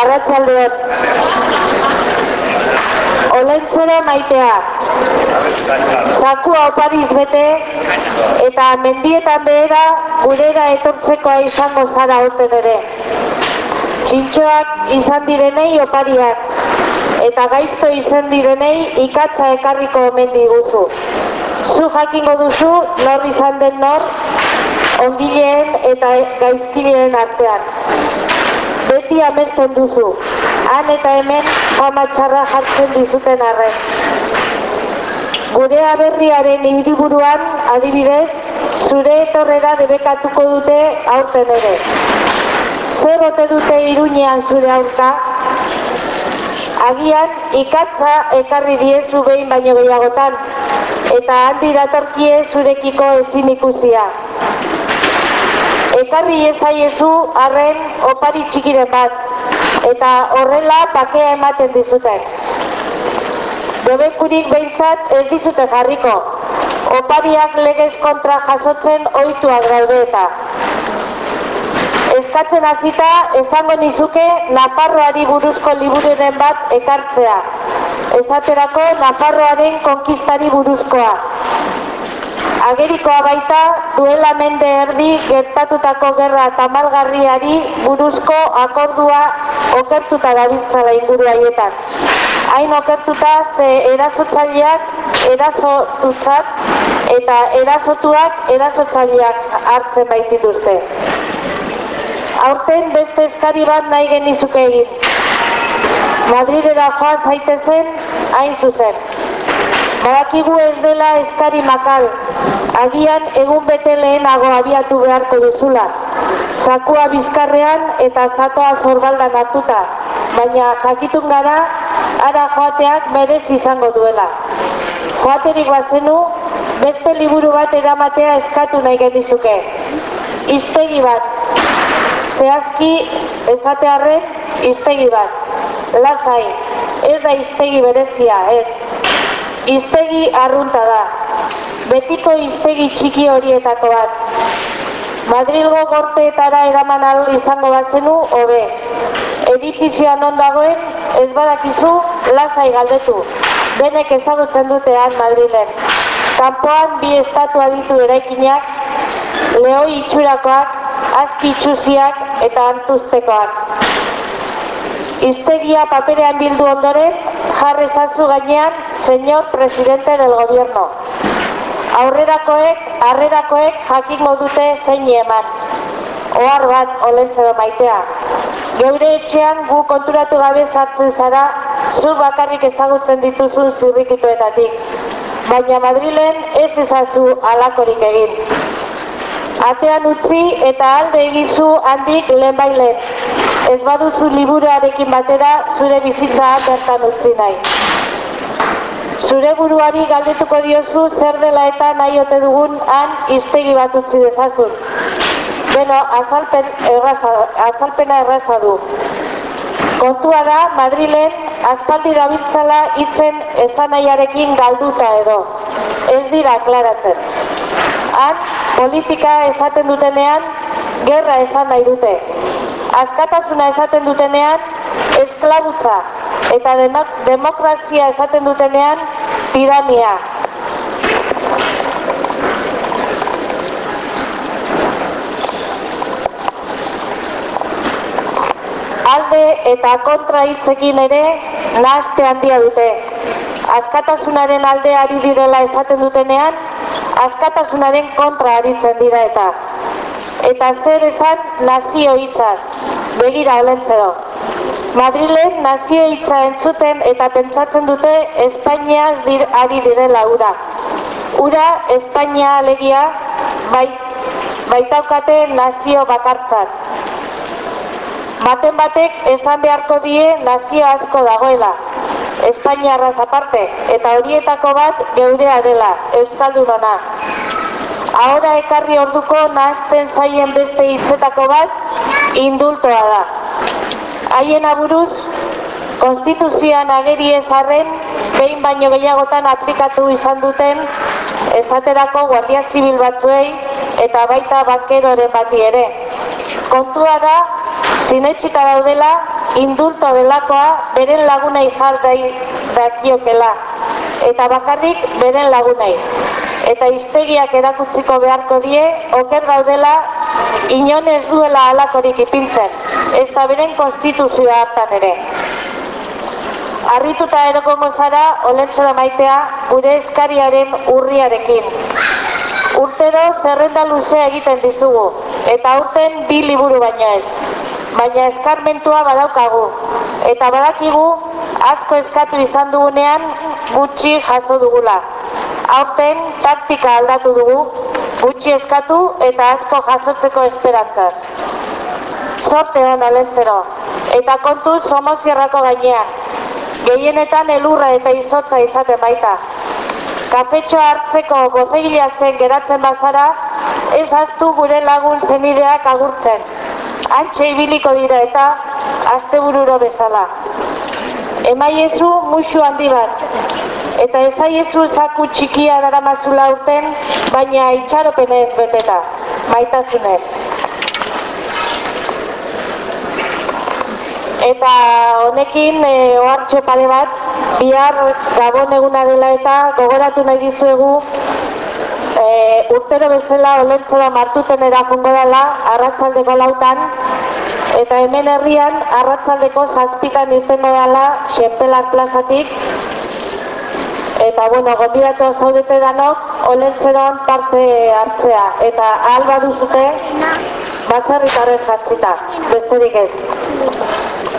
Arratxaldeon. Olentzero maitea. Sakua opariz bete eta mendietan behera gurera etortzekoa izango zara horten ere. Txintxoak izan direnei opariak eta gaizto izan direnei ikatza ekarriko omen diguzu. Zu jakingo duzu nor izan den nor ongileen eta gaizkileen artean. Beti amesten duzu, han eta hemen fama txarra jartzen dizuten arren. Gure aberriaren hiriburuan adibidez, zure etorrera debekatuko dute aurten ere. Zer ote dute iruñean zure aurka? Agian ikatza ekarri diezu behin baino gehiagotan, eta handi datorkie zurekiko ezin ikusia. Ekarri ezaiezu arren opari txikiren bat, eta horrela pakea ematen dizuten. Debekurik behintzat ez dizute jarriko, opariak legez kontra jasotzen ohituak daude eta. Eskatzen hasita esango nizuke Nafarroari buruzko libururen bat ekartzea. Esaterako Nafarroaren konkistari buruzkoa. Agerikoa baita duela mende erdi gertatutako gerra tamalgarriari buruzko akordua okertuta dabiltzala inguru haietan. Hain okertuta ze erasotzaileak erasotutzat eta erasotuak erasotzaileak hartzen baitituzte. Aurten beste eskari bat nahi genizuke egin. Madridera joan zaitezen hain zuzen. Badakigu ez dela eskari makal, agian egun bete lehenago abiatu beharko duzula. Sakua bizkarrean eta zatoa zorbaldan hartuta, baina jakitun gara, ara joateak berez izango duela. Joaterik bazenu, beste liburu bat eramatea eskatu nahi genizuke. Iztegi bat, zehazki ezatearren iztegi bat. Lazai, ez da iztegi berezia, ez. Iztegi arrunta da. Betiko iztegi txiki horietako bat. Madrilgo gorteetara eraman al izango batzenu, hobe. Edifizioan non dagoen, ez badakizu, lasai galdetu. Benek ezagutzen dutean Madrilen. Kanpoan bi estatua ditu eraikinak, lehoi itxurakoak, aski itxusiak eta antuztekoak. Iztegia paperean bildu ondoren, jarri zantzu gainean, señor presidente del gobierno. Aurrerakoek, arrerakoek jakingo dute zein eman. Ohar bat, olentzero maitea. Geure etxean gu konturatu gabe sartzen zara, zu bakarrik ezagutzen dituzun zirrikituetatik. Baina Madrilen ez ezatzu alakorik egin. Atean utzi eta alde egizu handik lehen bailen. Ez baduzu liburuarekin batera zure bizitza bertan utzi nahi. Zure buruari galdetuko diozu zer dela eta nahi ote dugun han iztegi bat utzi dezazun. Beno, azalpen erraza, azalpena erraza du. Kontua da, Madrilen, aspaldi dabiltzala hitzen esanaiarekin galduta edo. Ez dira aklaratzen. Han, politika esaten dutenean, gerra esan nahi dute. Askatasuna esaten dutenean, esklabutza. Eta demokrazia esaten dutenean, tirania. alde eta kontra hitzekin ere nahazte handia dute. Askatasunaren alde ari direla esaten dutenean, askatasunaren kontra aritzen dira eta. Eta zer esan nazio hitzaz, begira olentzero. Madrilen nazio hitza entzuten eta pentsatzen dute Espainiaz dir, ari direla ura. Ura Espainia alegia bai, baitaukate nazio bakartzat. Baten batek esan beharko die nazio asko dagoela. Espainiarraz aparte, eta horietako bat geurea dela, Euskaldunona. Ahora ekarri orduko nahazten zaien beste hitzetako bat, indultoa da. Haien aburuz, konstituzioan ageri ezarren, behin baino gehiagotan aplikatu izan duten, esaterako guardia zibil batzuei, eta baita bakeroren bati ere. Kontua da, sinetxita daudela indulto delakoa beren lagunei jar dai dakiokela eta bakarrik beren lagunei eta iztegiak erakutziko beharko die oker daudela inon ez duela alakorik ipintzen ez da beren konstituzioa hartan ere Arrituta erokongo zara olentzera maitea gure eskariaren urriarekin. Urtero zerrenda luzea egiten dizugu, eta urten bi liburu baina ez. Baina eskarmentua badaukagu, eta badakigu asko eskatu izan dugunean gutxi jaso dugula. Aurten taktika aldatu dugu, gutxi eskatu eta asko jasotzeko esperantzaz. Sorte hon olentzero, eta kontu somosierrako gainean, gehienetan elurra eta izotza izaten baita. Kafetxo hartzeko gozeila zen geratzen bazara, ez aztu gure lagun zenideak agurtzen. Antxe ibiliko dira eta astebururo bezala. Emaiezu musu handi bat, eta ezaiezu zaku txikia daramazula urten, baina itxaropenez beteta, maitasunez. Eta honekin e, ohartxo pare bat, bihar gabon eguna dela eta gogoratu nahi dizuegu e, urtero bezala olentzera martuten erakungo dela arratzaldeko lautan eta hemen herrian arratzaldeko zazpitan izango dela xempelar plazatik eta bueno, gondibatu zaudete danok olentzeron parte hartzea eta ahal baduzute batzarritarrez jatzita, besterik ez.